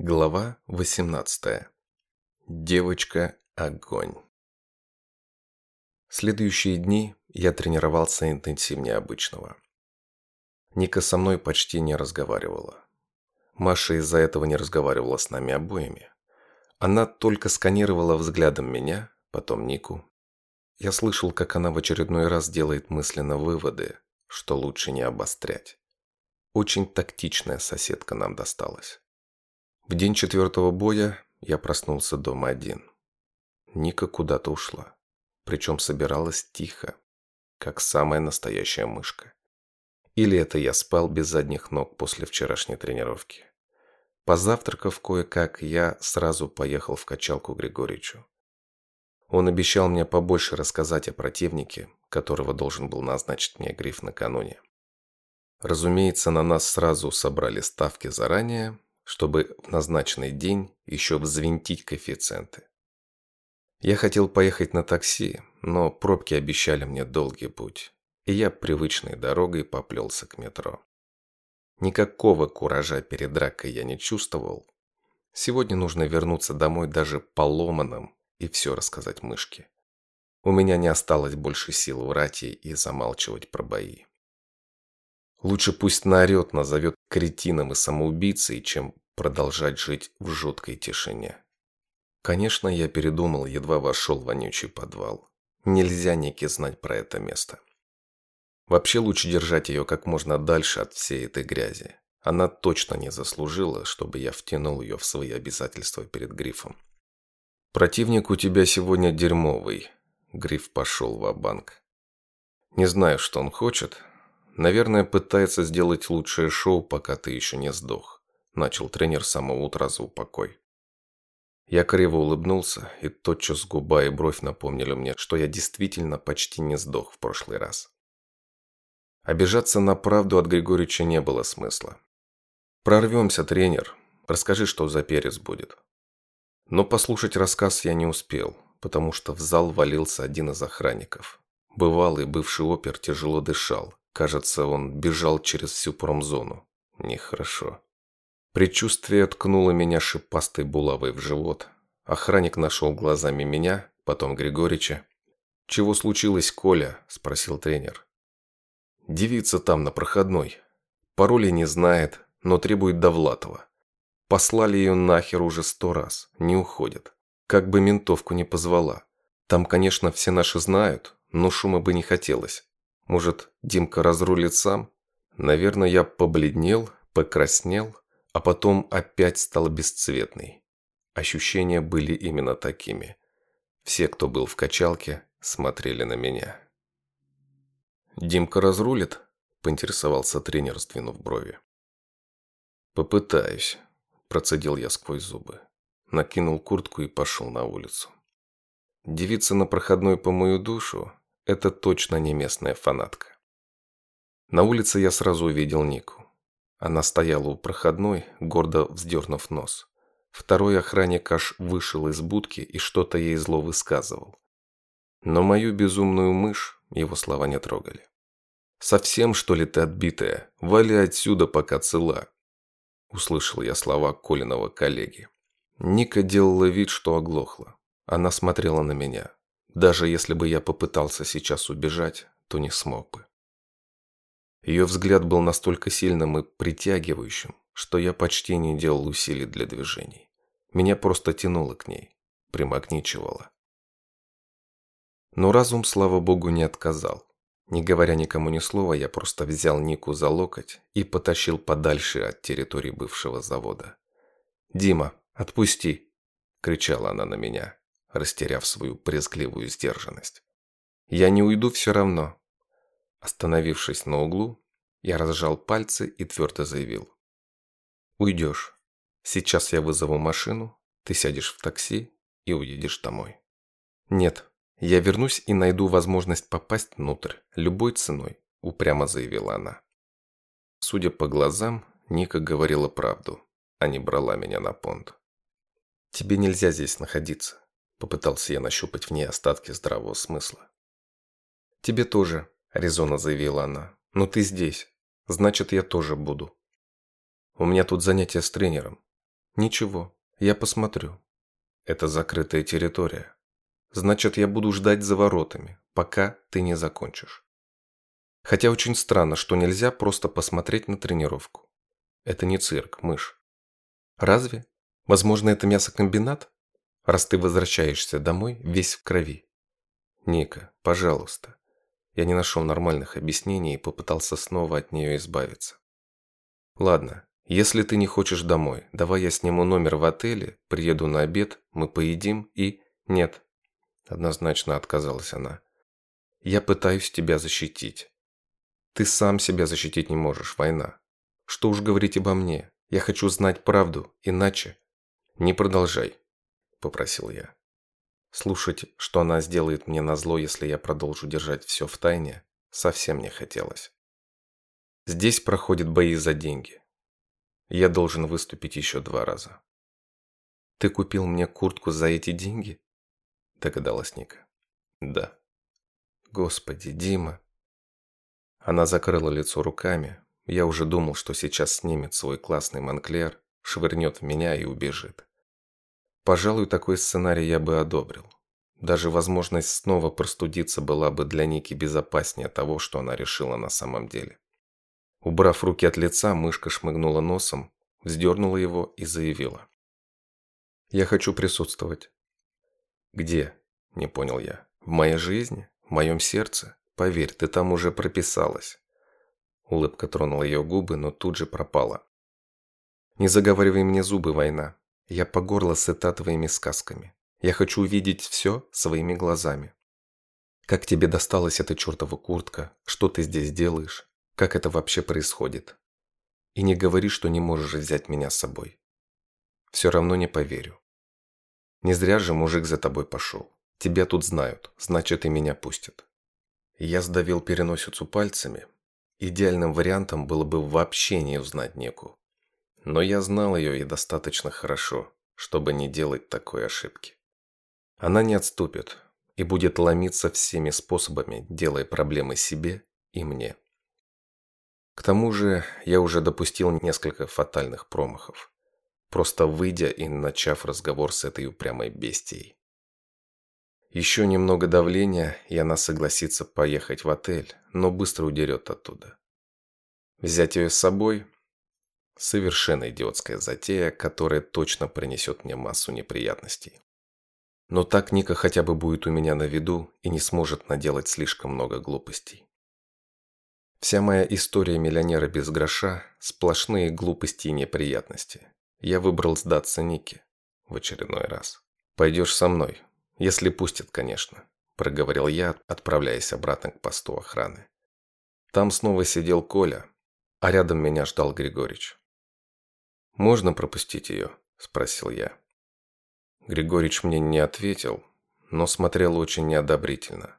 Глава 18. Девочка-огонь. Следующие дни я тренировался интенсивнее обычного. Ника со мной почти не разговаривала. Маша из-за этого не разговаривала с нами обоими. Она только сканировала взглядом меня, потом Нику. Я слышал, как она в очередной раз делает мысленно выводы, что лучше не обострять. Очень тактичная соседка нам досталась. В день четвертого боя я проснулся дома один. Ника куда-то ушла. Причем собиралась тихо, как самая настоящая мышка. Или это я спал без задних ног после вчерашней тренировки. Позавтракав кое-как, я сразу поехал в качалку Григоричу. Он обещал мне побольше рассказать о противнике, которого должен был назначить мне Гриф накануне. Разумеется, на нас сразу собрали ставки заранее, чтобы в назначенный день еще взвинтить коэффициенты. Я хотел поехать на такси, но пробки обещали мне долгий путь, и я привычной дорогой поплелся к метро. Никакого куража перед дракой я не чувствовал. Сегодня нужно вернуться домой даже поломанным и все рассказать мышке. У меня не осталось больше сил врать ей и замалчивать про бои. Лучше пусть наорет, назовет кретином и самоубийцей, чем продолжать жить в жуткой тишине. Конечно, я передумал, едва вошел в вонючий подвал. Нельзя Нике знать про это место. Вообще лучше держать ее как можно дальше от всей этой грязи. Она точно не заслужила, чтобы я втянул ее в свои обязательства перед Грифом. «Противник у тебя сегодня дерьмовый», — Гриф пошел в банк Не знаю, что он хочет, Наверное, пытается сделать лучшее шоу, пока ты еще не сдох. Начал тренер с самого утра за упокой. Я криво улыбнулся, и тотчас губа и бровь напомнили мне, что я действительно почти не сдох в прошлый раз. Обижаться на правду от Григорьевича не было смысла. «Прорвемся, тренер. Расскажи, что за перец будет». Но послушать рассказ я не успел, потому что в зал валился один из охранников. Бывалый бывший опер тяжело дышал, Кажется, он бежал через всю промзону. Нехорошо. Предчувствие ткнуло меня шипастой булавой в живот. Охранник нашел глазами меня, потом Григорича. «Чего случилось, Коля?» – спросил тренер. «Девица там, на проходной. Пароли не знает, но требует Довлатова. Послали ее нахер уже сто раз, не уходит. Как бы ментовку не позвала. Там, конечно, все наши знают, но шума бы не хотелось. Может, Димка разрулит сам? Наверное, я побледнел, покраснел, а потом опять стал бесцветный. Ощущения были именно такими. Все, кто был в качалке, смотрели на меня. «Димка разрулит?» – поинтересовался тренер, сдвинув брови. «Попытаюсь», – процедил я сквозь зубы. Накинул куртку и пошел на улицу. Девица на проходной по мою душу это точно не местная фанатка. На улице я сразу увидел Нику. Она стояла у проходной, гордо вздернув нос. Второй охранник аж вышел из будки и что-то ей зло высказывал. Но мою безумную мышь его слова не трогали. «Совсем, что ли, ты отбитая? Вали отсюда, пока цела!» Услышал я слова Колиного коллеги. Ника делала вид, что оглохла. Она смотрела на меня. Даже если бы я попытался сейчас убежать, то не смог бы. Ее взгляд был настолько сильным и притягивающим, что я почти не делал усилий для движений. Меня просто тянуло к ней, примагничивало. Но разум, слава богу, не отказал. Не говоря никому ни слова, я просто взял Нику за локоть и потащил подальше от территории бывшего завода. «Дима, отпусти!» – кричала она на меня растеряв свою презрительную сдержанность. «Я не уйду все равно». Остановившись на углу, я разжал пальцы и твердо заявил. «Уйдешь. Сейчас я вызову машину, ты сядешь в такси и уедешь домой». «Нет, я вернусь и найду возможность попасть внутрь, любой ценой», упрямо заявила она. Судя по глазам, Ника говорила правду, а не брала меня на понт. «Тебе нельзя здесь находиться. Попытался я нащупать в ней остатки здравого смысла. «Тебе тоже», – резонно заявила она. «Но ты здесь. Значит, я тоже буду. У меня тут занятия с тренером. Ничего, я посмотрю. Это закрытая территория. Значит, я буду ждать за воротами, пока ты не закончишь. Хотя очень странно, что нельзя просто посмотреть на тренировку. Это не цирк, мышь. Разве? Возможно, это мясокомбинат? Раз ты возвращаешься домой весь в крови. Ника, пожалуйста. Я не нашел нормальных объяснений и попытался снова от нее избавиться. Ладно, если ты не хочешь домой, давай я сниму номер в отеле, приеду на обед, мы поедим и... Нет. Однозначно отказалась она. Я пытаюсь тебя защитить. Ты сам себя защитить не можешь, война. Что уж говорить обо мне. Я хочу знать правду, иначе... Не продолжай, попросил я. Слушать, что она сделает мне назло, если я продолжу держать все в тайне, совсем не хотелось. Здесь проходят бои за деньги. Я должен выступить еще два раза. «Ты купил мне куртку за эти деньги?» Догадалась Ника. «Да». «Господи, Дима!» Она закрыла лицо руками. Я уже думал, что сейчас снимет свой классный Монклер, швырнет в меня и убежит. Пожалуй, такой сценарий я бы одобрил. Даже возможность снова простудиться была бы для Ники безопаснее того, что она решила на самом деле. Убрав руки от лица, мышка шмыгнула носом, вздернула его и заявила. «Я хочу присутствовать». «Где?» – не понял я. «В моей жизни? В моем сердце? Поверь, ты там уже прописалась». Улыбка тронула ее губы, но тут же пропала. «Не заговаривай мне зубы, война. Я по горло сыта твоими сказками. Я хочу увидеть все своими глазами. Как тебе досталась эта чертова куртка? Что ты здесь делаешь? Как это вообще происходит? И не говори, что не можешь взять меня с собой. Все равно не поверю. Не зря же мужик за тобой пошел. Тебя тут знают, значит и меня пустят. Я сдавил переносицу пальцами. Идеальным вариантом было бы вообще не узнать Неку. Но я знал ее и достаточно хорошо, чтобы не делать такой ошибки. Она не отступит и будет ломиться всеми способами, делая проблемы себе и мне. К тому же я уже допустил несколько фатальных промахов, просто выйдя и начав разговор с этой упрямой бестией. Еще немного давления, и она согласится поехать в отель, но быстро удерет оттуда. Взять ее с собой – совершенно идиотская затея, которая точно принесет мне массу неприятностей. Но так Ника хотя бы будет у меня на виду и не сможет наделать слишком много глупостей. Вся моя история миллионера без гроша – сплошные глупости и неприятности. Я выбрал сдаться Нике в очередной раз. «Пойдешь со мной, если пустят, конечно», – проговорил я, отправляясь обратно к посту охраны. Там снова сидел Коля, а рядом меня ждал Григорич. «Можно пропустить ее?» – спросил я. Григорич мне не ответил, но смотрел очень неодобрительно.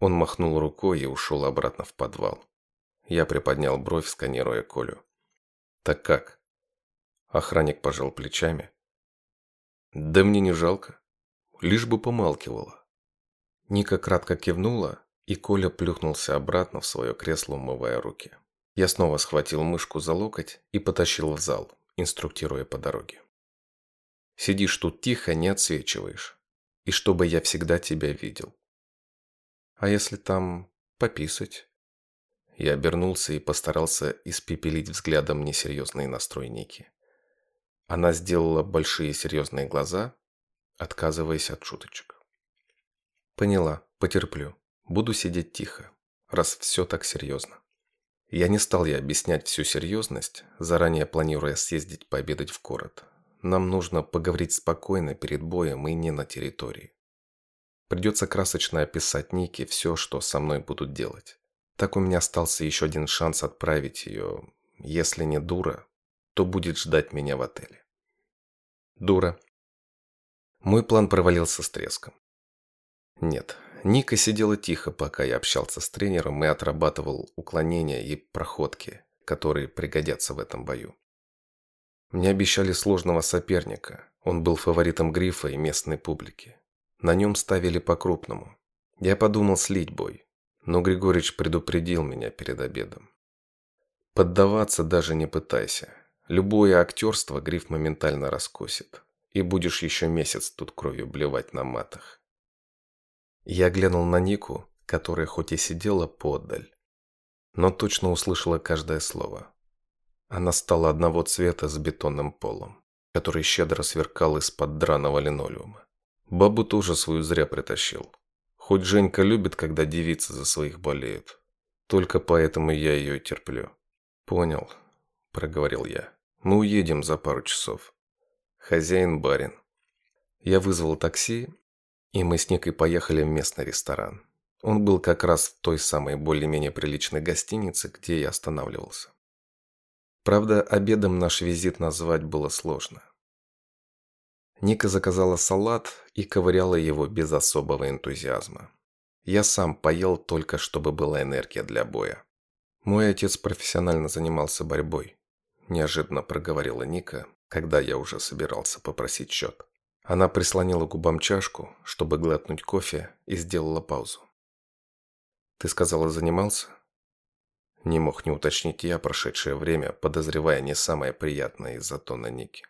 Он махнул рукой и ушел обратно в подвал. Я приподнял бровь, сканируя Колю. «Так как?» Охранник пожал плечами. «Да мне не жалко. Лишь бы помалкивала». Ника кратко кивнула, и Коля плюхнулся обратно в свое кресло, умывая руки. Я снова схватил мышку за локоть и потащил в зал, инструктируя по дороге. «Сидишь тут тихо, не отсвечиваешь. И чтобы я всегда тебя видел. А если там пописать?» Я обернулся и постарался испепелить взглядом несерьезные настрой Ники. Она сделала большие серьезные глаза, отказываясь от шуточек. Поняла, потерплю. Буду сидеть тихо, раз все так серьезно. Я не стал ей объяснять всю серьезность, заранее планируя съездить пообедать в город. Нам нужно поговорить спокойно перед боем и не на территории. Придется красочно описать Нике все, что со мной будут делать. Так у меня остался еще один шанс отправить ее. Если не дура, то будет ждать меня в отеле. Дура. Мой план провалился с треском. Нет, Ника сидела тихо, пока я общался с тренером и отрабатывал уклонения и проходки, которые пригодятся в этом бою. Мне обещали сложного соперника. Он был фаворитом Грифа и местной публики. На нем ставили по-крупному. Я подумал слить бой, но Григорич предупредил меня перед обедом. Поддаваться даже не пытайся. Любое актерство гриф моментально раскосит. И будешь еще месяц тут кровью блевать на матах. Я глянул на Нику, которая хоть и сидела подаль, но точно услышала каждое слово. Она стала одного цвета с бетонным полом, который щедро сверкал из-под драного линолеума. Бабу тоже свою зря притащил. Хоть Женька любит, когда девицы за своих болеют. Только поэтому я ее терплю. Понял, проговорил я. Мы уедем за пару часов. Хозяин барин. Я вызвал такси, и мы с Никой поехали в местный ресторан. Он был как раз в той самой более-менее приличной гостинице, где я останавливался. Правда, обедом наш визит назвать было сложно. Ника заказала салат и ковыряла его без особого энтузиазма. Я сам поел только, чтобы была энергия для боя. Мой отец профессионально занимался борьбой, неожиданно проговорила Ника, когда я уже собирался попросить счет. Она прислонила губам чашку, чтобы глотнуть кофе, и сделала паузу. «Ты сказала, занимался?» Не мог не уточнить я прошедшее время, подозревая не самое приятное из-за тона Ники.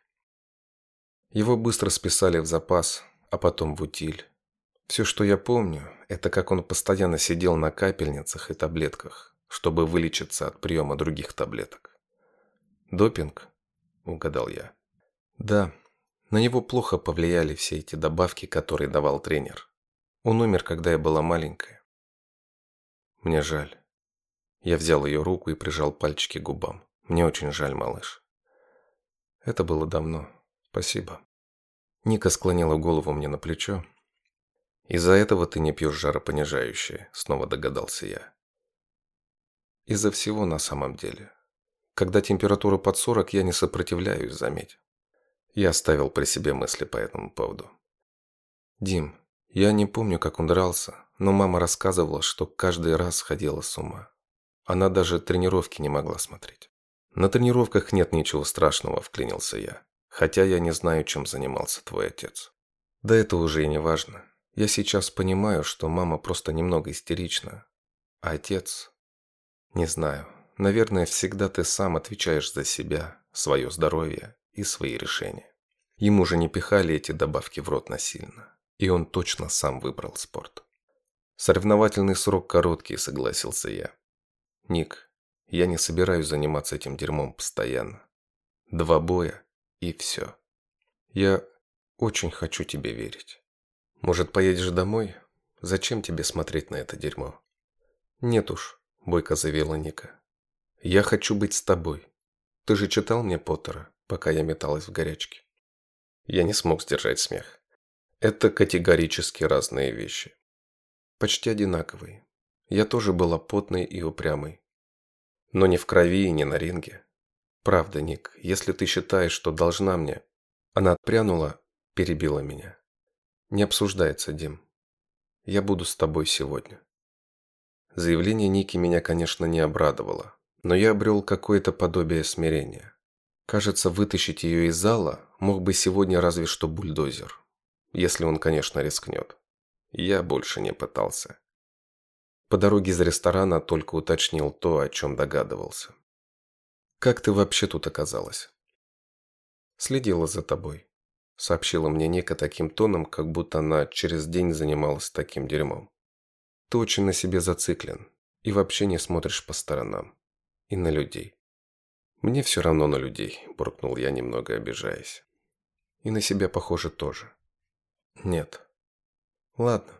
Его быстро списали в запас, а потом в утиль. Все, что я помню, это как он постоянно сидел на капельницах и таблетках, чтобы вылечиться от приема других таблеток. «Допинг?» – угадал я. «Да, на него плохо повлияли все эти добавки, которые давал тренер. Он умер, когда я была маленькая. Мне жаль. Я взял ее руку и прижал пальчики к губам. Мне очень жаль, малыш. Это было давно. Спасибо. Ника склонила голову мне на плечо. Из-за этого ты не пьешь жаропонижающее, снова догадался я. Из-за всего на самом деле. Когда температура под 40, я не сопротивляюсь, заметь. Я оставил при себе мысли по этому поводу. Дим, я не помню, как он дрался, но мама рассказывала, что каждый раз сходила с ума. Она даже тренировки не могла смотреть. На тренировках нет ничего страшного, вклинился я. Хотя я не знаю, чем занимался твой отец. Да это уже и не важно. Я сейчас понимаю, что мама просто немного истерична. А отец... Не знаю. Наверное, всегда ты сам отвечаешь за себя, свое здоровье и свои решения. Ему же не пихали эти добавки в рот насильно. И он точно сам выбрал спорт. Соревновательный срок короткий, согласился я. Ник, я не собираюсь заниматься этим дерьмом постоянно. Два боя и все. Я очень хочу тебе верить. Может, поедешь домой? Зачем тебе смотреть на это дерьмо? Нет уж, бойко заявила Ника. Я хочу быть с тобой. Ты же читал мне Поттера, пока я металась в горячке. Я не смог сдержать смех. Это категорически разные вещи. Почти одинаковые. Я тоже была потной и упрямой. Но не в крови и не на ринге. Правда, Ник, если ты считаешь, что должна мне... Она отпрянула, перебила меня. Не обсуждается, Дим. Я буду с тобой сегодня. Заявление Ники меня, конечно, не обрадовало, но я обрел какое-то подобие смирения. Кажется, вытащить ее из зала мог бы сегодня разве что бульдозер. Если он, конечно, рискнет. Я больше не пытался. По дороге из ресторана только уточнил то, о чем догадывался. «Как ты вообще тут оказалась?» «Следила за тобой», — сообщила мне Ника таким тоном, как будто она через день занималась таким дерьмом. «Ты очень на себе зациклен и вообще не смотришь по сторонам. И на людей». «Мне все равно на людей», – буркнул я, немного обижаясь. «И на себя, похоже, тоже». «Нет». «Ладно,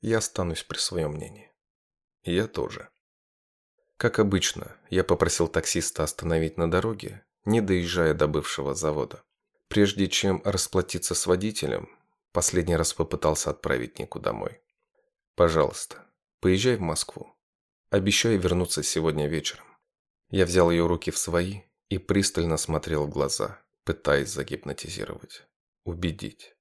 я останусь при своем мнении». «Я тоже». Как обычно, я попросил таксиста остановить на дороге, не доезжая до бывшего завода. Прежде чем расплатиться с водителем, последний раз попытался отправить Нику домой. «Пожалуйста, поезжай в Москву. Обещаю вернуться сегодня вечером». Я взял ее руки в свои и пристально смотрел в глаза, пытаясь загипнотизировать, убедить.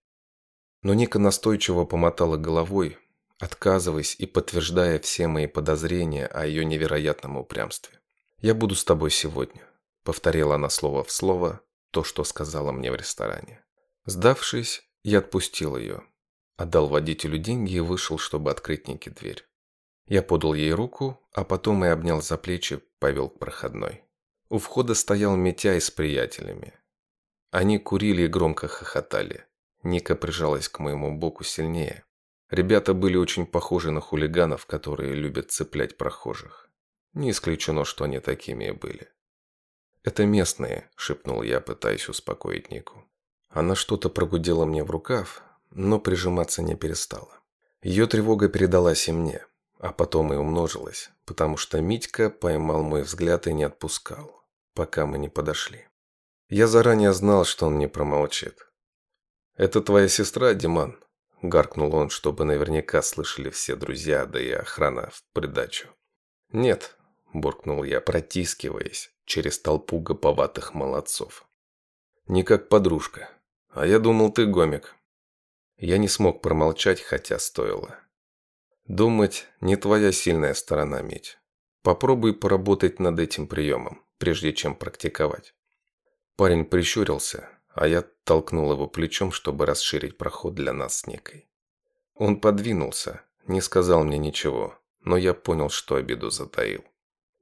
Но Ника настойчиво помотала головой, отказываясь и подтверждая все мои подозрения о ее невероятном упрямстве. «Я буду с тобой сегодня», — повторила она слово в слово то, что сказала мне в ресторане. Сдавшись, я отпустил ее, отдал водителю деньги и вышел, чтобы открыть Нике дверь. Я подал ей руку, а потом и обнял за плечи, повел к проходной. У входа стоял Митяй с приятелями. Они курили и громко хохотали. Ника прижалась к моему боку сильнее. Ребята были очень похожи на хулиганов, которые любят цеплять прохожих. Не исключено, что они такими и были. «Это местные», – шепнул я, пытаясь успокоить Нику. Она что-то прогудела мне в рукав, но прижиматься не перестала. Ее тревога передалась и мне, а потом и умножилась, потому что Митька поймал мой взгляд и не отпускал, пока мы не подошли. Я заранее знал, что он не промолчит. «Это твоя сестра, Диман?» – гаркнул он, чтобы наверняка слышали все друзья, да и охрана в придачу. «Нет», – буркнул я, протискиваясь через толпу гоповатых молодцов. «Не как подружка. А я думал, ты гомик». Я не смог промолчать, хотя стоило. Думать не твоя сильная сторона, Мить. Попробуй поработать над этим приемом, прежде чем практиковать. Парень прищурился, а я толкнул его плечом, чтобы расширить проход для нас с Никой. Он подвинулся, не сказал мне ничего, но я понял, что обиду затаил.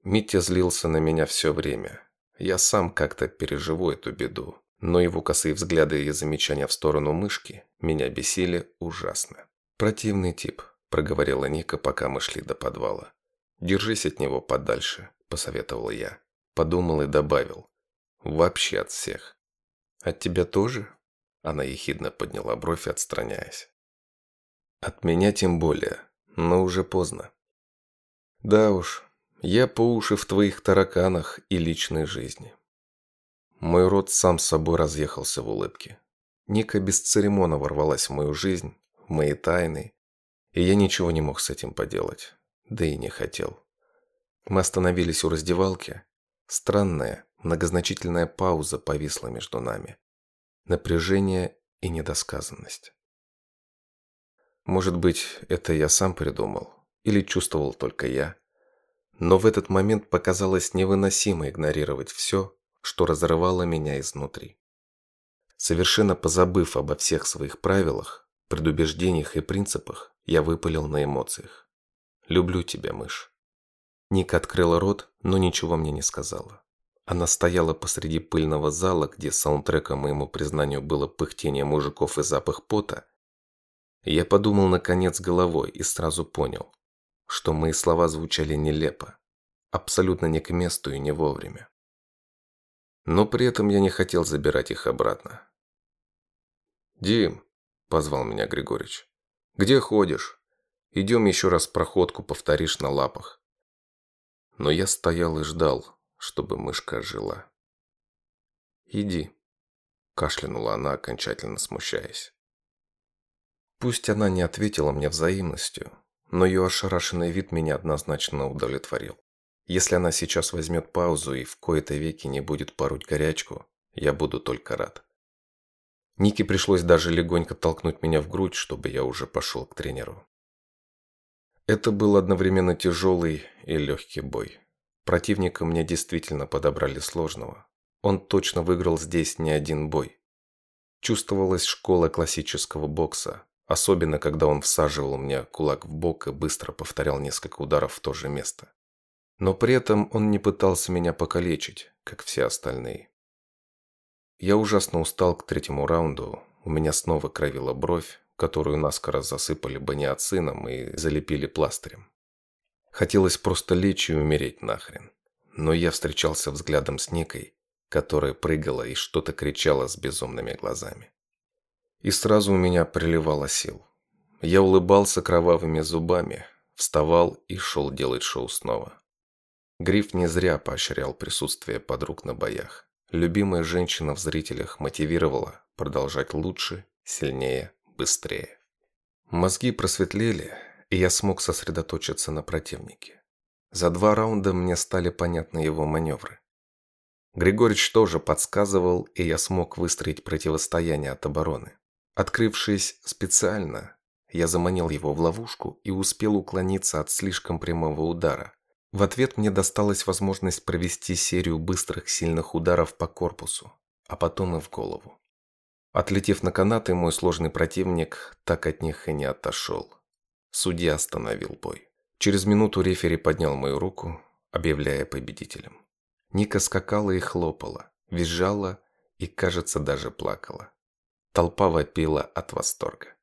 Митя злился на меня все время. Я сам как-то переживу эту беду, но его косые взгляды и замечания в сторону мышки меня бесили ужасно. «Противный тип», – проговорила Ника, пока мы шли до подвала. «Держись от него подальше», – посоветовал я. Подумал и добавил. «Вообще от всех». «От тебя тоже?» Она ехидно подняла бровь, отстраняясь. «От меня тем более, но уже поздно». «Да уж, я по уши в твоих тараканах и личной жизни». Мой рот сам с собой разъехался в улыбке. Ника без церемона ворвалась в мою жизнь, в мои тайны, и я ничего не мог с этим поделать, да и не хотел. Мы остановились у раздевалки. Странная, многозначительная пауза повисла между нами. Напряжение и недосказанность. Может быть, это я сам придумал, или чувствовал только я. Но в этот момент показалось невыносимо игнорировать все, что разрывало меня изнутри. Совершенно позабыв обо всех своих правилах, предубеждениях и принципах, я выпалил на эмоциях. «Люблю тебя, мышь». Ника открыла рот, но ничего мне не сказала. Она стояла посреди пыльного зала, где саундтреком моему признанию было пыхтение мужиков и запах пота. Я подумал наконец головой и сразу понял, что мои слова звучали нелепо, абсолютно не к месту и не вовремя. Но при этом я не хотел забирать их обратно. «Дим», – позвал меня Григорич, – «где ходишь? Идем еще раз проходку повторишь на лапах». Но я стоял и ждал, чтобы мышка жила. «Иди», – кашлянула она, окончательно смущаясь. Пусть она не ответила мне взаимностью, но ее ошарашенный вид меня однозначно удовлетворил. Если она сейчас возьмет паузу и в кои-то веки не будет пороть горячку, я буду только рад. Нике пришлось даже легонько толкнуть меня в грудь, чтобы я уже пошел к тренеру. Это был одновременно тяжелый и легкий бой. Противника мне действительно подобрали сложного. Он точно выиграл здесь не один бой. Чувствовалась школа классического бокса, особенно когда он всаживал мне кулак в бок и быстро повторял несколько ударов в то же место. Но при этом он не пытался меня покалечить, как все остальные. Я ужасно устал к третьему раунду, у меня снова кровила бровь, которую наскоро засыпали баниоцином и залепили пластырем. Хотелось просто лечь и умереть нахрен. Но я встречался взглядом с Никой, которая прыгала и что-то кричала с безумными глазами. И сразу у меня приливало сил. Я улыбался кровавыми зубами, вставал и шел делать шоу снова. Гриф не зря поощрял присутствие подруг на боях. Любимая женщина в зрителях мотивировала продолжать лучше, сильнее, быстрее. Мозги просветлели, и я смог сосредоточиться на противнике. За два раунда мне стали понятны его маневры. Григорьевич тоже подсказывал, и я смог выстроить противостояние от обороны. Открывшись специально, я заманил его в ловушку и успел уклониться от слишком прямого удара, в ответ мне досталась возможность провести серию быстрых сильных ударов по корпусу, а потом и в голову. Отлетев на канаты, мой сложный противник так от них и не отошел. Судья остановил бой. Через минуту рефери поднял мою руку, объявляя победителем. Ника скакала и хлопала, визжала и, кажется, даже плакала. Толпа вопила от восторга.